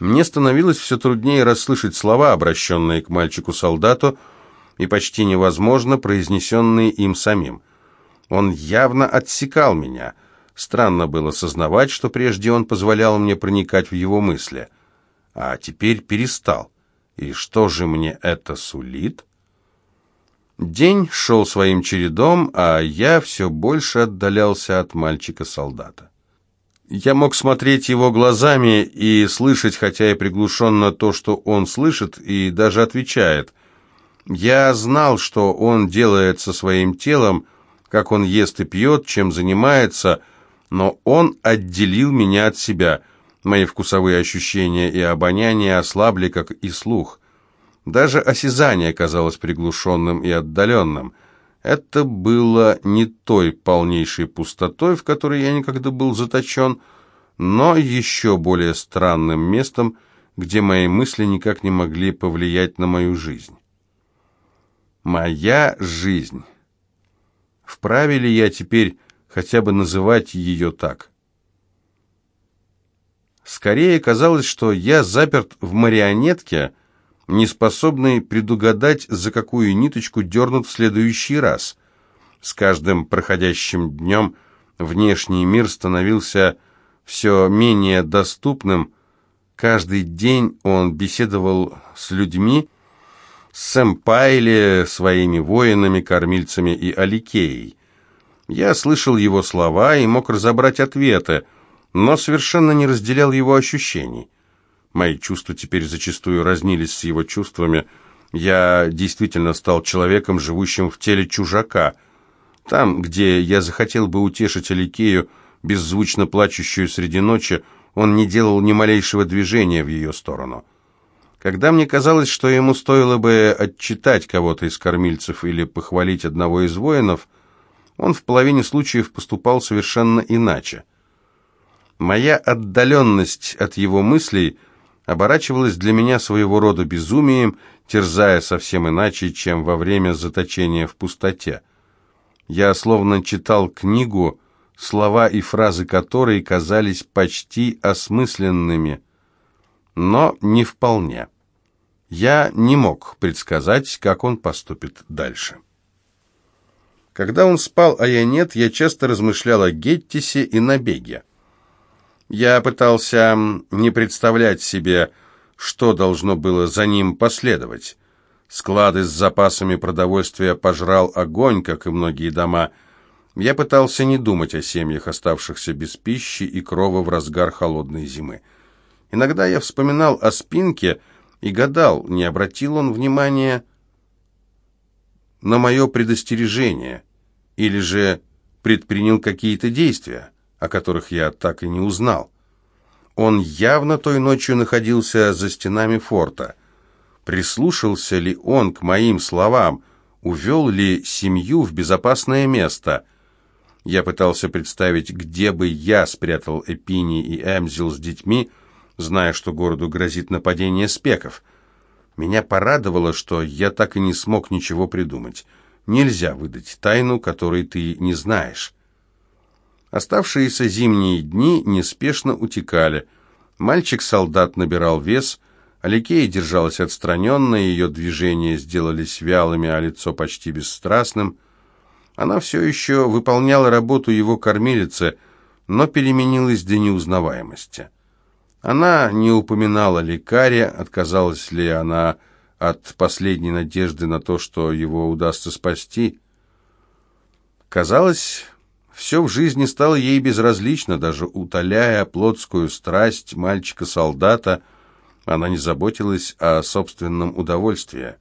Мне становилось все труднее расслышать слова, обращенные к мальчику-солдату, и почти невозможно произнесенные им самим. Он явно отсекал меня. Странно было сознавать, что прежде он позволял мне проникать в его мысли, а теперь перестал. И что же мне это сулит? День шел своим чередом, а я все больше отдалялся от мальчика-солдата. Я мог смотреть его глазами и слышать, хотя и приглушенно, то, что он слышит и даже отвечает. Я знал, что он делает со своим телом, как он ест и пьет, чем занимается, но он отделил меня от себя. Мои вкусовые ощущения и обоняние ослабли, как и слух. Даже осязание казалось приглушенным и отдаленным – это было не той полнейшей пустотой, в которой я никогда был заточен, но еще более странным местом, где мои мысли никак не могли повлиять на мою жизнь. Моя жизнь. Вправе ли я теперь хотя бы называть ее так? Скорее казалось, что я заперт в марионетке, не способный предугадать, за какую ниточку дернут в следующий раз. С каждым проходящим днем внешний мир становился все менее доступным. Каждый день он беседовал с людьми, с Сэмпайли, своими воинами, кормильцами и Аликеей. Я слышал его слова и мог разобрать ответы, но совершенно не разделял его ощущений. Мои чувства теперь зачастую разнились с его чувствами. Я действительно стал человеком, живущим в теле чужака. Там, где я захотел бы утешить Аликею, беззвучно плачущую среди ночи, он не делал ни малейшего движения в ее сторону. Когда мне казалось, что ему стоило бы отчитать кого-то из кормильцев или похвалить одного из воинов, он в половине случаев поступал совершенно иначе. Моя отдаленность от его мыслей – оборачивалось для меня своего рода безумием, терзая совсем иначе, чем во время заточения в пустоте. Я словно читал книгу, слова и фразы которой казались почти осмысленными, но не вполне. Я не мог предсказать, как он поступит дальше. Когда он спал, а я нет, я часто размышлял о Геттисе и набеге. Я пытался не представлять себе, что должно было за ним последовать. Склады с запасами продовольствия пожрал огонь, как и многие дома. Я пытался не думать о семьях, оставшихся без пищи и крова в разгар холодной зимы. Иногда я вспоминал о спинке и гадал, не обратил он внимания на мое предостережение или же предпринял какие-то действия о которых я так и не узнал. Он явно той ночью находился за стенами форта. Прислушался ли он к моим словам, увел ли семью в безопасное место? Я пытался представить, где бы я спрятал Эпини и Эмзил с детьми, зная, что городу грозит нападение спеков. Меня порадовало, что я так и не смог ничего придумать. Нельзя выдать тайну, которой ты не знаешь. Оставшиеся зимние дни неспешно утекали. Мальчик-солдат набирал вес, Аликея держалась отстраненно, ее движения сделались вялыми, а лицо почти бесстрастным. Она все еще выполняла работу его кормилицы, но переменилась до неузнаваемости. Она не упоминала лекаря, отказалась ли она от последней надежды на то, что его удастся спасти. Казалось, все в жизни стало ей безразлично, даже утоляя плотскую страсть мальчика-солдата, она не заботилась о собственном удовольствии.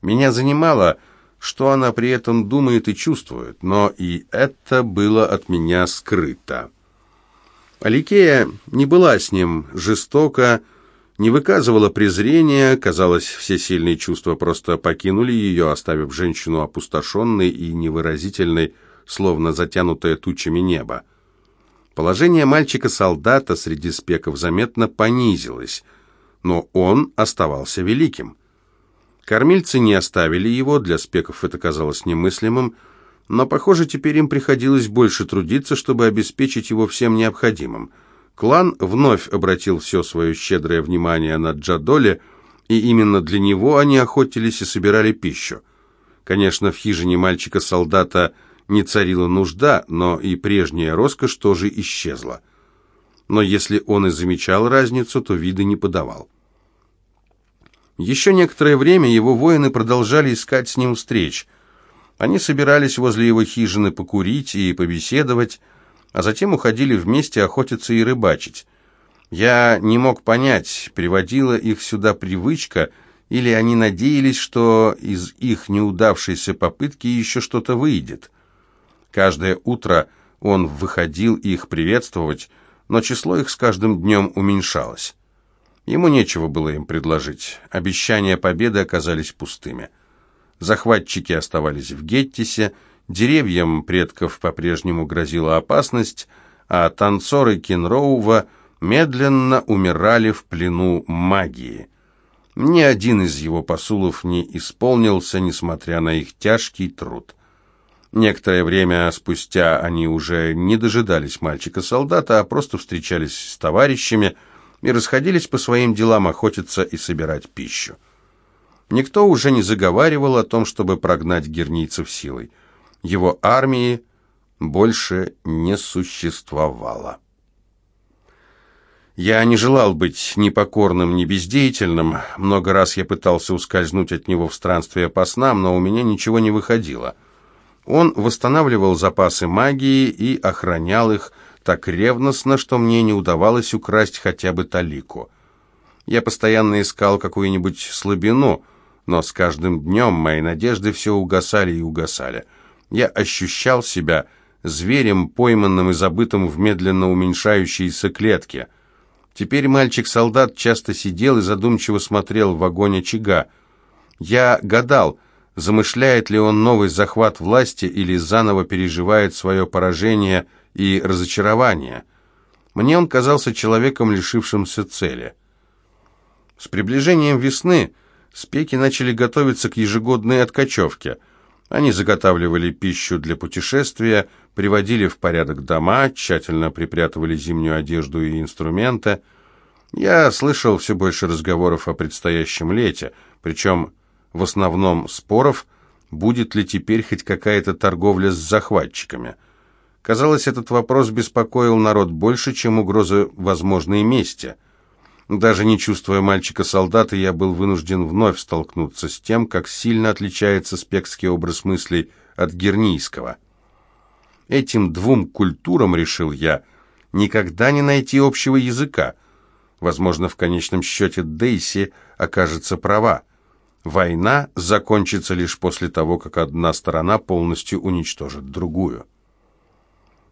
Меня занимало, что она при этом думает и чувствует, но и это было от меня скрыто. Аликея не была с ним жестока, не выказывала презрения, казалось, все сильные чувства просто покинули ее, оставив женщину опустошенной и невыразительной, словно затянутое тучами небо. Положение мальчика-солдата среди спеков заметно понизилось, но он оставался великим. Кормильцы не оставили его, для спеков это казалось немыслимым, но, похоже, теперь им приходилось больше трудиться, чтобы обеспечить его всем необходимым. Клан вновь обратил все свое щедрое внимание на Джадоле, и именно для него они охотились и собирали пищу. Конечно, в хижине мальчика-солдата не царила нужда, но и прежняя роскошь тоже исчезла. Но если он и замечал разницу, то вида не подавал. Еще некоторое время его воины продолжали искать с ним встреч. Они собирались возле его хижины покурить и побеседовать, а затем уходили вместе охотиться и рыбачить. Я не мог понять, приводила их сюда привычка, или они надеялись, что из их неудавшейся попытки еще что-то выйдет. Каждое утро он выходил их приветствовать, но число их с каждым днем уменьшалось. Ему нечего было им предложить. Обещания победы оказались пустыми. Захватчики оставались в Геттисе, деревьям предков по-прежнему грозила опасность, а танцоры Кенроува медленно умирали в плену магии. Ни один из его посулов не исполнился, несмотря на их тяжкий труд. Некоторое время спустя они уже не дожидались мальчика-солдата, а просто встречались с товарищами и расходились по своим делам охотиться и собирать пищу. Никто уже не заговаривал о том, чтобы прогнать гернийцев силой. Его армии больше не существовало. Я не желал быть ни покорным, ни бездеятельным. Много раз я пытался ускользнуть от него в странстве по снам, но у меня ничего не выходило. Он восстанавливал запасы магии и охранял их так ревностно, что мне не удавалось украсть хотя бы талику. Я постоянно искал какую-нибудь слабину, но с каждым днем мои надежды все угасали и угасали. Я ощущал себя зверем, пойманным и забытым в медленно уменьшающейся клетке — Теперь мальчик-солдат часто сидел и задумчиво смотрел в огонь очага. Я гадал, замышляет ли он новый захват власти или заново переживает свое поражение и разочарование. Мне он казался человеком, лишившимся цели. С приближением весны спеки начали готовиться к ежегодной откачевке. Они заготавливали пищу для путешествия, приводили в порядок дома, тщательно припрятывали зимнюю одежду и инструменты. Я слышал все больше разговоров о предстоящем лете, причем в основном споров, будет ли теперь хоть какая-то торговля с захватчиками. Казалось, этот вопрос беспокоил народ больше, чем угроза возможной мести. Даже не чувствуя мальчика-солдата, я был вынужден вновь столкнуться с тем, как сильно отличается спекский образ мыслей от гернийского. Этим двум культурам, решил я, никогда не найти общего языка. Возможно, в конечном счете Дейси окажется права. Война закончится лишь после того, как одна сторона полностью уничтожит другую.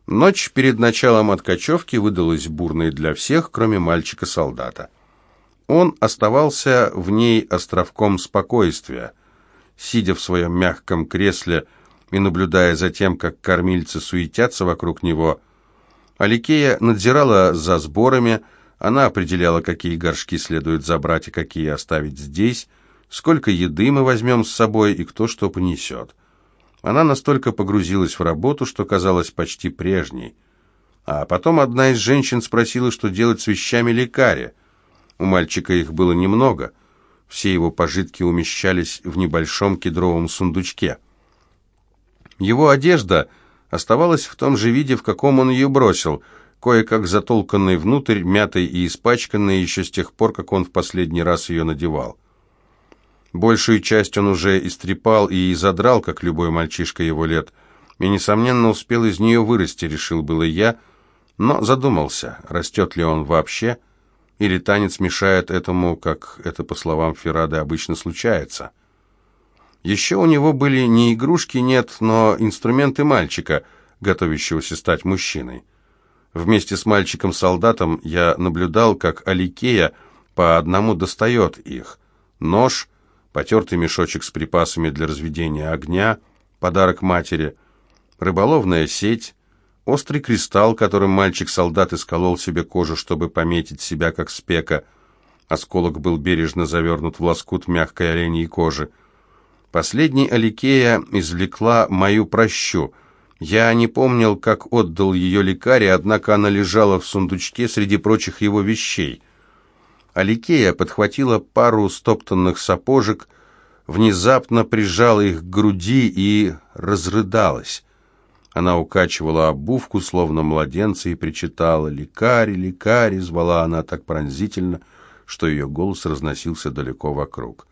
Ночь перед началом откачевки выдалась бурной для всех, кроме мальчика-солдата. Он оставался в ней островком спокойствия. Сидя в своем мягком кресле, и, наблюдая за тем, как кормильцы суетятся вокруг него, Аликея надзирала за сборами, она определяла, какие горшки следует забрать и какие оставить здесь, сколько еды мы возьмем с собой и кто что понесет. Она настолько погрузилась в работу, что казалась почти прежней. А потом одна из женщин спросила, что делать с вещами лекаря. У мальчика их было немного. Все его пожитки умещались в небольшом кедровом сундучке. Его одежда оставалась в том же виде, в каком он ее бросил, кое-как затолканной внутрь, мятой и испачканной еще с тех пор, как он в последний раз ее надевал. Большую часть он уже истрепал и задрал, как любой мальчишка его лет, и, несомненно, успел из нее вырасти, решил было я, но задумался, растет ли он вообще, или танец мешает этому, как это, по словам Феррады, обычно случается. Еще у него были не игрушки, нет, но инструменты мальчика, готовящегося стать мужчиной. Вместе с мальчиком-солдатом я наблюдал, как Аликея по одному достает их. Нож, потертый мешочек с припасами для разведения огня, подарок матери, рыболовная сеть, острый кристалл, которым мальчик-солдат исколол себе кожу, чтобы пометить себя как спека. Осколок был бережно завернут в лоскут мягкой оленьей кожи. Последней Аликея извлекла мою прощу, Я не помнил, как отдал ее лекаре, однако она лежала в сундучке среди прочих его вещей. Аликея подхватила пару стоптанных сапожек, внезапно прижала их к груди и разрыдалась. Она укачивала обувку, словно младенца, и причитала «Лекарь, лекарь!» звала она так пронзительно, что ее голос разносился далеко вокруг.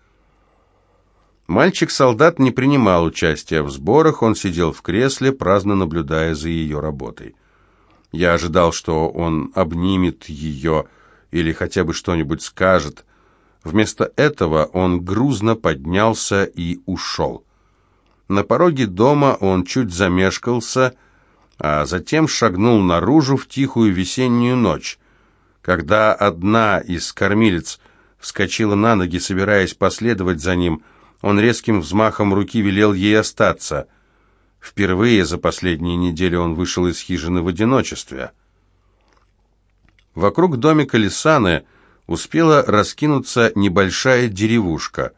Мальчик-солдат не принимал участия в сборах, он сидел в кресле, праздно наблюдая за ее работой. Я ожидал, что он обнимет ее или хотя бы что-нибудь скажет. Вместо этого он грузно поднялся и ушел. На пороге дома он чуть замешкался, а затем шагнул наружу в тихую весеннюю ночь. Когда одна из кормилец вскочила на ноги, собираясь последовать за ним, он резким взмахом руки велел ей остаться. Впервые за последние недели он вышел из хижины в одиночестве. Вокруг домика Лисаны успела раскинуться небольшая деревушка.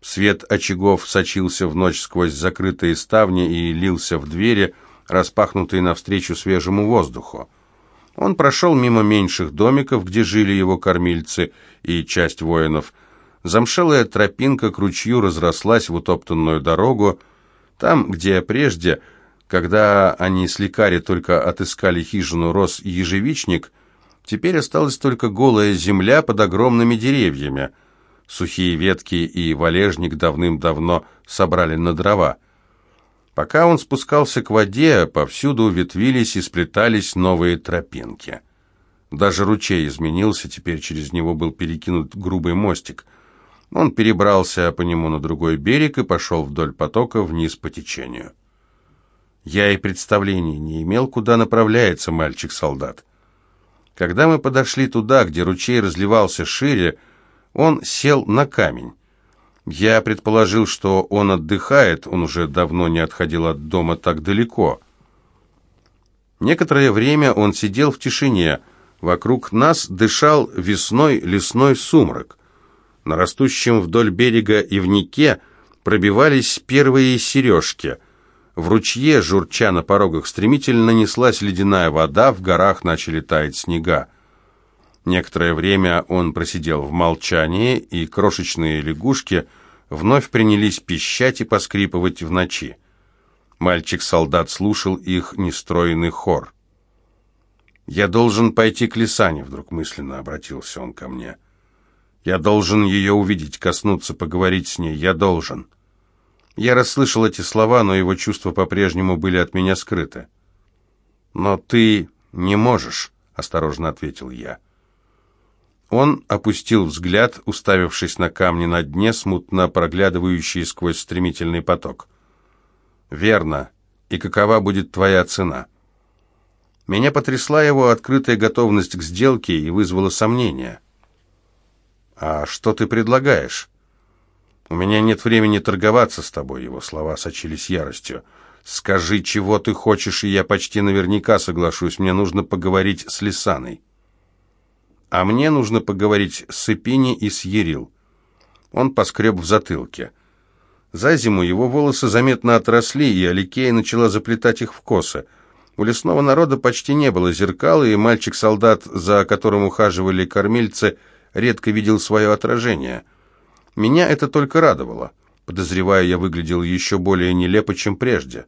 Свет очагов сочился в ночь сквозь закрытые ставни и лился в двери, распахнутые навстречу свежему воздуху. Он прошел мимо меньших домиков, где жили его кормильцы и часть воинов – Замшелая тропинка к ручью разрослась в утоптанную дорогу. Там, где прежде, когда они с лекари только отыскали хижину, рос ежевичник, теперь осталась только голая земля под огромными деревьями. Сухие ветки и валежник давным-давно собрали на дрова. Пока он спускался к воде, повсюду ветвились и сплетались новые тропинки. Даже ручей изменился, теперь через него был перекинут грубый мостик – он перебрался по нему на другой берег и пошел вдоль потока вниз по течению. Я и представления не имел, куда направляется мальчик-солдат. Когда мы подошли туда, где ручей разливался шире, он сел на камень. Я предположил, что он отдыхает, он уже давно не отходил от дома так далеко. Некоторое время он сидел в тишине. Вокруг нас дышал весной лесной сумрак. На растущем вдоль берега ивнике пробивались первые сережки. В ручье, журча на порогах, стремительно неслась ледяная вода, в горах начали таять снега. Некоторое время он просидел в молчании, и крошечные лягушки вновь принялись пищать и поскрипывать в ночи. Мальчик-солдат слушал их нестроенный хор. «Я должен пойти к Лисане», — вдруг мысленно обратился он ко мне. — я должен ее увидеть, коснуться, поговорить с ней. Я должен. Я расслышал эти слова, но его чувства по-прежнему были от меня скрыты. «Но ты не можешь», — осторожно ответил я. Он опустил взгляд, уставившись на камни на дне, смутно проглядывающие сквозь стремительный поток. «Верно. И какова будет твоя цена?» Меня потрясла его открытая готовность к сделке и вызвала сомнения. «А что ты предлагаешь?» «У меня нет времени торговаться с тобой», — его слова сочились яростью. «Скажи, чего ты хочешь, и я почти наверняка соглашусь. Мне нужно поговорить с Лисаной». «А мне нужно поговорить с Эпини и с Ерил». Он поскреб в затылке. За зиму его волосы заметно отросли, и Аликея начала заплетать их в косы. У лесного народа почти не было зеркал, и мальчик-солдат, за которым ухаживали кормильцы, — редко видел свое отражение. Меня это только радовало. Подозревая, я выглядел еще более нелепо, чем прежде.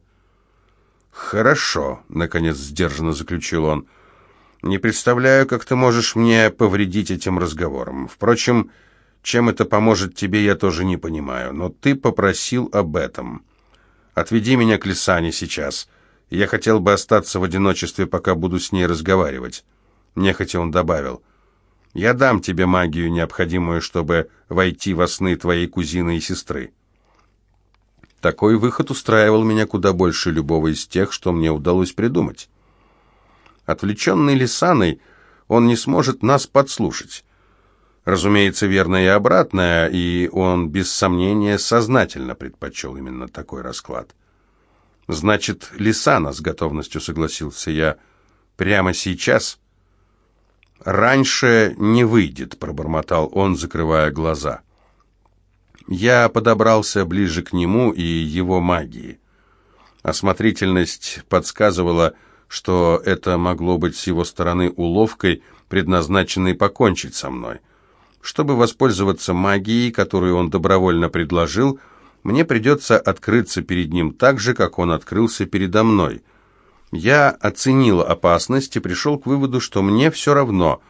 «Хорошо», — наконец сдержанно заключил он. «Не представляю, как ты можешь мне повредить этим разговором. Впрочем, чем это поможет тебе, я тоже не понимаю. Но ты попросил об этом. Отведи меня к Лисане сейчас. Я хотел бы остаться в одиночестве, пока буду с ней разговаривать». Нехотя он добавил. Я дам тебе магию, необходимую, чтобы войти во сны твоей кузины и сестры. Такой выход устраивал меня куда больше любого из тех, что мне удалось придумать. Отвлеченный Лисаной, он не сможет нас подслушать. Разумеется, верно и обратное, и он, без сомнения, сознательно предпочел именно такой расклад. «Значит, Лисана», — с готовностью согласился я, — «прямо сейчас?» «Раньше не выйдет», — пробормотал он, закрывая глаза. Я подобрался ближе к нему и его магии. Осмотрительность подсказывала, что это могло быть с его стороны уловкой, предназначенной покончить со мной. Чтобы воспользоваться магией, которую он добровольно предложил, мне придется открыться перед ним так же, как он открылся передо мной. Я оценил опасность и пришел к выводу, что мне все равно.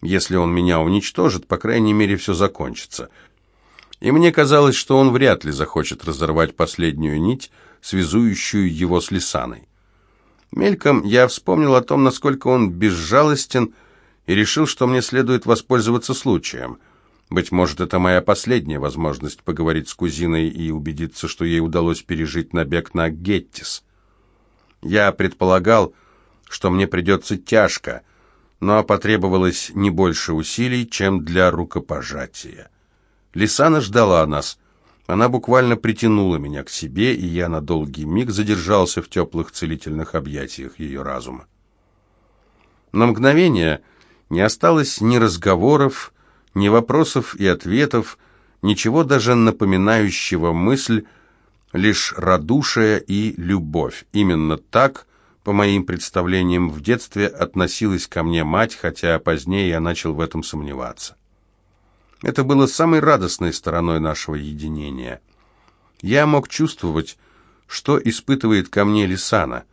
Если он меня уничтожит, по крайней мере, все закончится. И мне казалось, что он вряд ли захочет разорвать последнюю нить, связующую его с Лисаной. Мельком я вспомнил о том, насколько он безжалостен, и решил, что мне следует воспользоваться случаем. Быть может, это моя последняя возможность поговорить с кузиной и убедиться, что ей удалось пережить набег на Геттис. Я предполагал, что мне придется тяжко, но потребовалось не больше усилий, чем для рукопожатия. Лисана ждала нас. Она буквально притянула меня к себе, и я на долгий миг задержался в теплых целительных объятиях ее разума. На мгновение не осталось ни разговоров, ни вопросов и ответов, ничего даже напоминающего мысль, лишь радушие и любовь. Именно так, по моим представлениям, в детстве относилась ко мне мать, хотя позднее я начал в этом сомневаться. Это было самой радостной стороной нашего единения. Я мог чувствовать, что испытывает ко мне Лисана.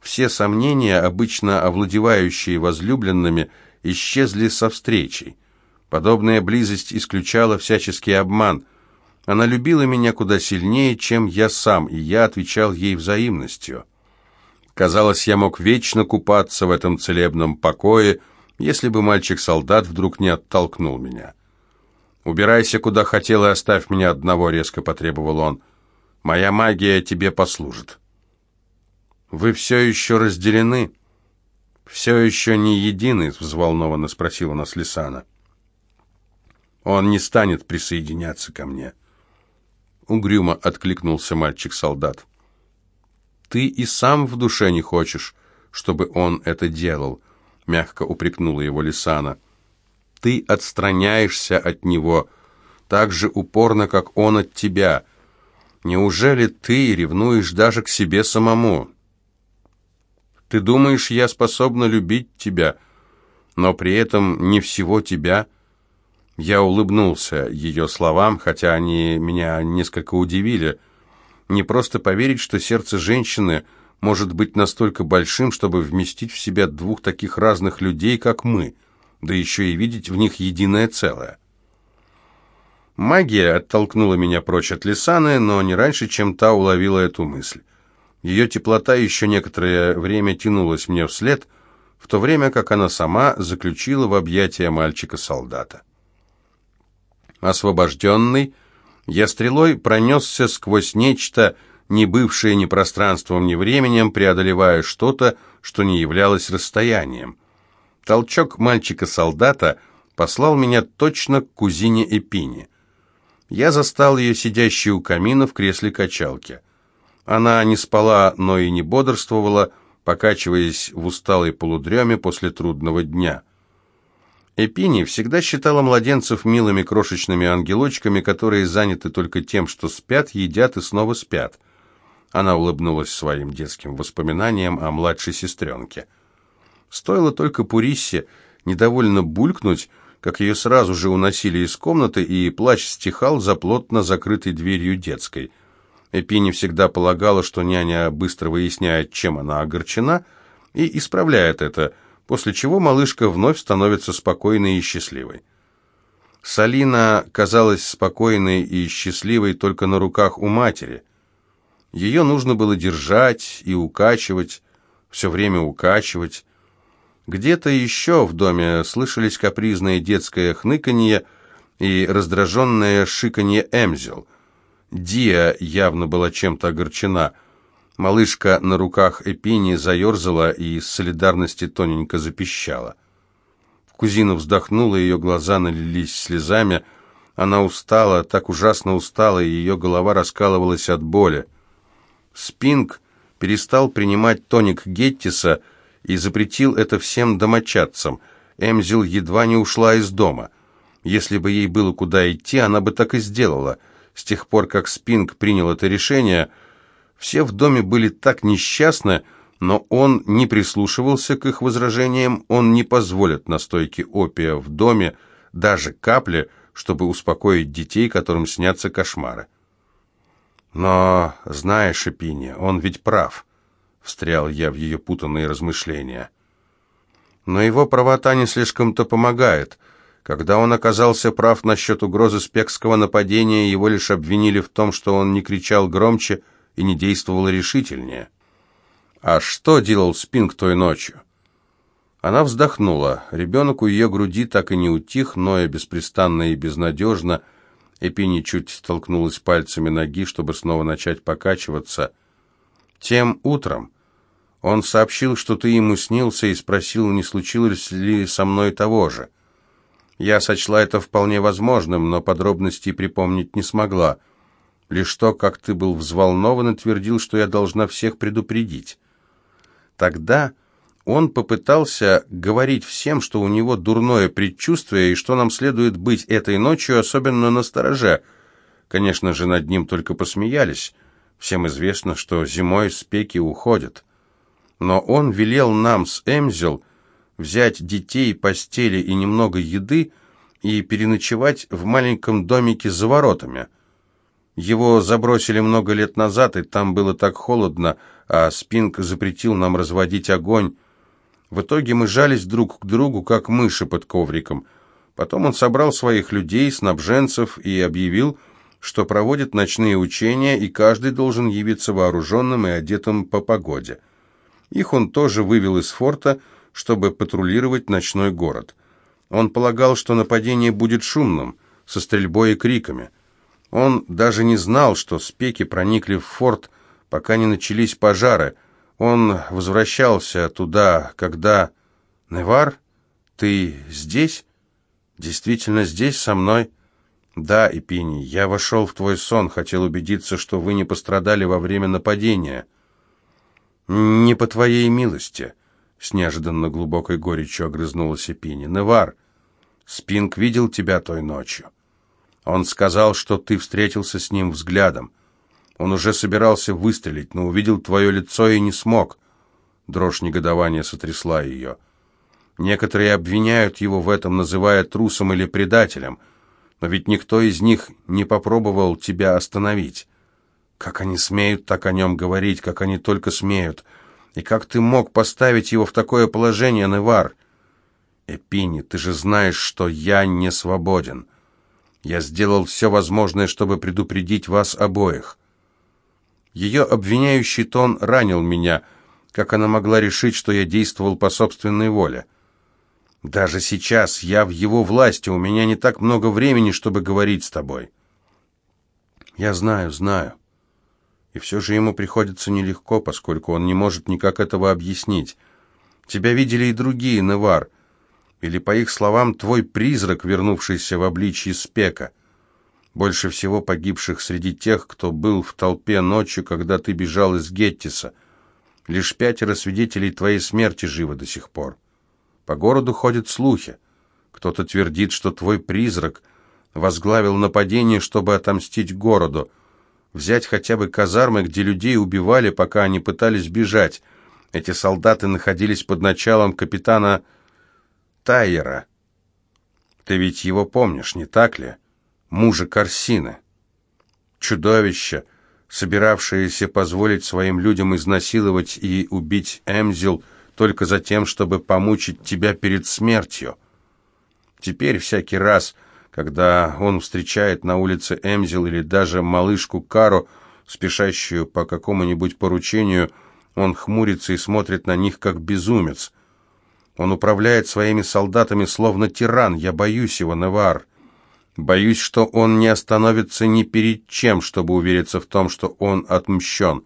Все сомнения, обычно овладевающие возлюбленными, исчезли со встречей. Подобная близость исключала всяческий обман. Она любила меня куда сильнее, чем я сам, и я отвечал ей взаимностью. Казалось, я мог вечно купаться в этом целебном покое, если бы мальчик-солдат вдруг не оттолкнул меня. «Убирайся, куда хотел, и оставь меня одного», — резко потребовал он. «Моя магия тебе послужит». «Вы все еще разделены?» «Все еще не едины?» — взволнованно спросила нас Лисана. «Он не станет присоединяться ко мне». Угрюмо откликнулся мальчик-солдат. «Ты и сам в душе не хочешь, чтобы он это делал», — мягко упрекнула его Лисана. Ты отстраняешься от него так же упорно, как он от тебя. Неужели ты ревнуешь даже к себе самому? Ты думаешь, я способна любить тебя, но при этом не всего тебя?» Я улыбнулся ее словам, хотя они меня несколько удивили. Не просто поверить, что сердце женщины может быть настолько большим, чтобы вместить в себя двух таких разных людей, как мы — да еще и видеть в них единое целое. Магия оттолкнула меня прочь от Лисаны, но не раньше, чем та уловила эту мысль. Ее теплота еще некоторое время тянулась мне вслед, в то время как она сама заключила в объятия мальчика-солдата. Освобожденный, я стрелой пронесся сквозь нечто, не бывшее ни пространством, ни временем, преодолевая что-то, что не являлось расстоянием. Толчок мальчика-солдата послал меня точно к кузине Эпине. Я застал ее сидящей у камина в кресле качалки. Она не спала, но и не бодрствовала, покачиваясь в усталой полудреме после трудного дня. Эпини всегда считала младенцев милыми крошечными ангелочками, которые заняты только тем, что спят, едят и снова спят. Она улыбнулась своим детским воспоминаниям о младшей сестренке. Стоило только Пуриссе недовольно булькнуть, как ее сразу же уносили из комнаты, и плач стихал за плотно закрытой дверью детской. Эпини всегда полагала, что няня быстро выясняет, чем она огорчена, и исправляет это, после чего малышка вновь становится спокойной и счастливой. Салина казалась спокойной и счастливой только на руках у матери. Ее нужно было держать и укачивать, все время укачивать, где-то еще в доме слышались капризное детское хныканье и раздраженное шиканье Эмзел. Диа явно была чем-то огорчена. Малышка на руках Эпини заерзала и из солидарности тоненько запищала. Кузина вздохнула, ее глаза налились слезами. Она устала, так ужасно устала, и ее голова раскалывалась от боли. Спинг перестал принимать тоник Геттиса, и запретил это всем домочадцам. Эмзил едва не ушла из дома. Если бы ей было куда идти, она бы так и сделала. С тех пор, как Спинг принял это решение, Все в доме были так несчастны, но он не прислушивался к их возражениям, он не позволит настойки опия в доме, даже капли, чтобы успокоить детей, которым снятся кошмары. «Но, знаешь, Эпиния, он ведь прав», — встрял я в ее путанные размышления. «Но его правота не слишком-то помогает. Когда он оказался прав насчет угрозы спекского нападения, его лишь обвинили в том, что он не кричал громче и не действовал решительнее». «А что делал Спинг той ночью?» Она вздохнула. Ребенок у ее груди так и не утих, ноя беспрестанно и безнадежно. Эпини чуть толкнулась пальцами ноги, чтобы снова начать покачиваться. Тем утром он сообщил, что ты ему снился, и спросил, не случилось ли со мной того же. Я сочла это вполне возможным, но подробностей припомнить не смогла. Лишь то, как ты был взволнован и твердил, что я должна всех предупредить. Тогда он попытался говорить всем, что у него дурное предчувствие и что нам следует быть этой ночью особенно на стороже. Конечно же, над ним только посмеялись. Всем известно, что зимой спеки уходят. Но он велел нам с Эмзел взять детей, постели и немного еды и переночевать в маленьком домике за воротами. Его забросили много лет назад, и там было так холодно, а Спинг запретил нам разводить огонь. В итоге мы жались друг к другу, как мыши под ковриком. Потом он собрал своих людей, снабженцев, и объявил, что проводит ночные учения, и каждый должен явиться вооруженным и одетым по погоде. Их он тоже вывел из форта, чтобы патрулировать ночной город. Он полагал, что нападение будет шумным, со стрельбой и криками. Он даже не знал, что спеки проникли в форт, пока не начались пожары. Он возвращался туда, когда... «Невар, ты здесь? Действительно здесь, со мной?» «Да, Эпини, я вошел в твой сон, хотел убедиться, что вы не пострадали во время нападения». «Не по твоей милости», — с неожиданно глубокой горечью огрызнулась Эпини. «Невар, Спинг видел тебя той ночью. Он сказал, что ты встретился с ним взглядом. Он уже собирался выстрелить, но увидел твое лицо и не смог. Дрожь негодования сотрясла ее. Некоторые обвиняют его в этом, называя трусом или предателем, но ведь никто из них не попробовал тебя остановить. Как они смеют так о нем говорить, как они только смеют. И как ты мог поставить его в такое положение, Невар? Эпини, ты же знаешь, что я не свободен. Я сделал все возможное, чтобы предупредить вас обоих. Ее обвиняющий тон ранил меня. Как она могла решить, что я действовал по собственной воле? Даже сейчас я в его власти, у меня не так много времени, чтобы говорить с тобой. Я знаю, знаю. И все же ему приходится нелегко, поскольку он не может никак этого объяснить. Тебя видели и другие, Невар. Или, по их словам, твой призрак, вернувшийся в обличье спека. Больше всего погибших среди тех, кто был в толпе ночью, когда ты бежал из Геттиса. Лишь пятеро свидетелей твоей смерти живы до сих пор. По городу ходят слухи. Кто-то твердит, что твой призрак возглавил нападение, чтобы отомстить городу, взять хотя бы казармы, где людей убивали, пока они пытались бежать. Эти солдаты находились под началом капитана Тайера. Ты ведь его помнишь, не так ли? мужа Корсины. Чудовище, собиравшееся позволить своим людям изнасиловать и убить Эмзил только за тем, чтобы помучить тебя перед смертью. Теперь всякий раз, когда он встречает на улице Эмзил или даже малышку Кару, спешащую по какому-нибудь поручению, он хмурится и смотрит на них как безумец. Он управляет своими солдатами словно тиран. Я боюсь его, Невар. Боюсь, что он не остановится ни перед чем, чтобы увериться в том, что он отмщен.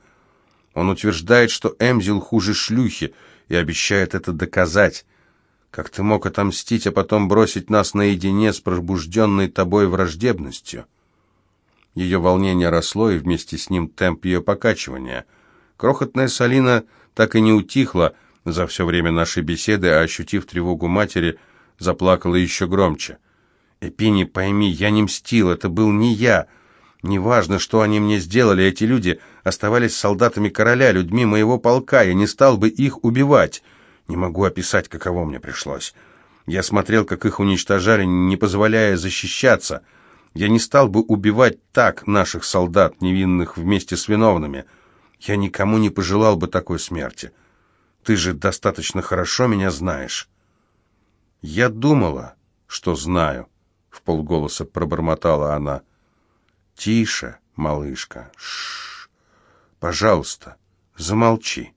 Он утверждает, что Эмзил хуже шлюхи, и обещает это доказать. Как ты мог отомстить, а потом бросить нас наедине с пробужденной тобой враждебностью?» Ее волнение росло, и вместе с ним темп ее покачивания. Крохотная Салина так и не утихла за все время нашей беседы, а, ощутив тревогу матери, заплакала еще громче. «Эпини, пойми, я не мстил, это был не я. Неважно, что они мне сделали, эти люди оставались солдатами короля, людьми моего полка, я не стал бы их убивать. Не могу описать, каково мне пришлось. Я смотрел, как их уничтожали, не позволяя защищаться. Я не стал бы убивать так наших солдат, невинных вместе с виновными. Я никому не пожелал бы такой смерти. Ты же достаточно хорошо меня знаешь. Я думала, что знаю, — в полголоса пробормотала она. Тише, малышка, Шш. Пожалуйста, замолчи.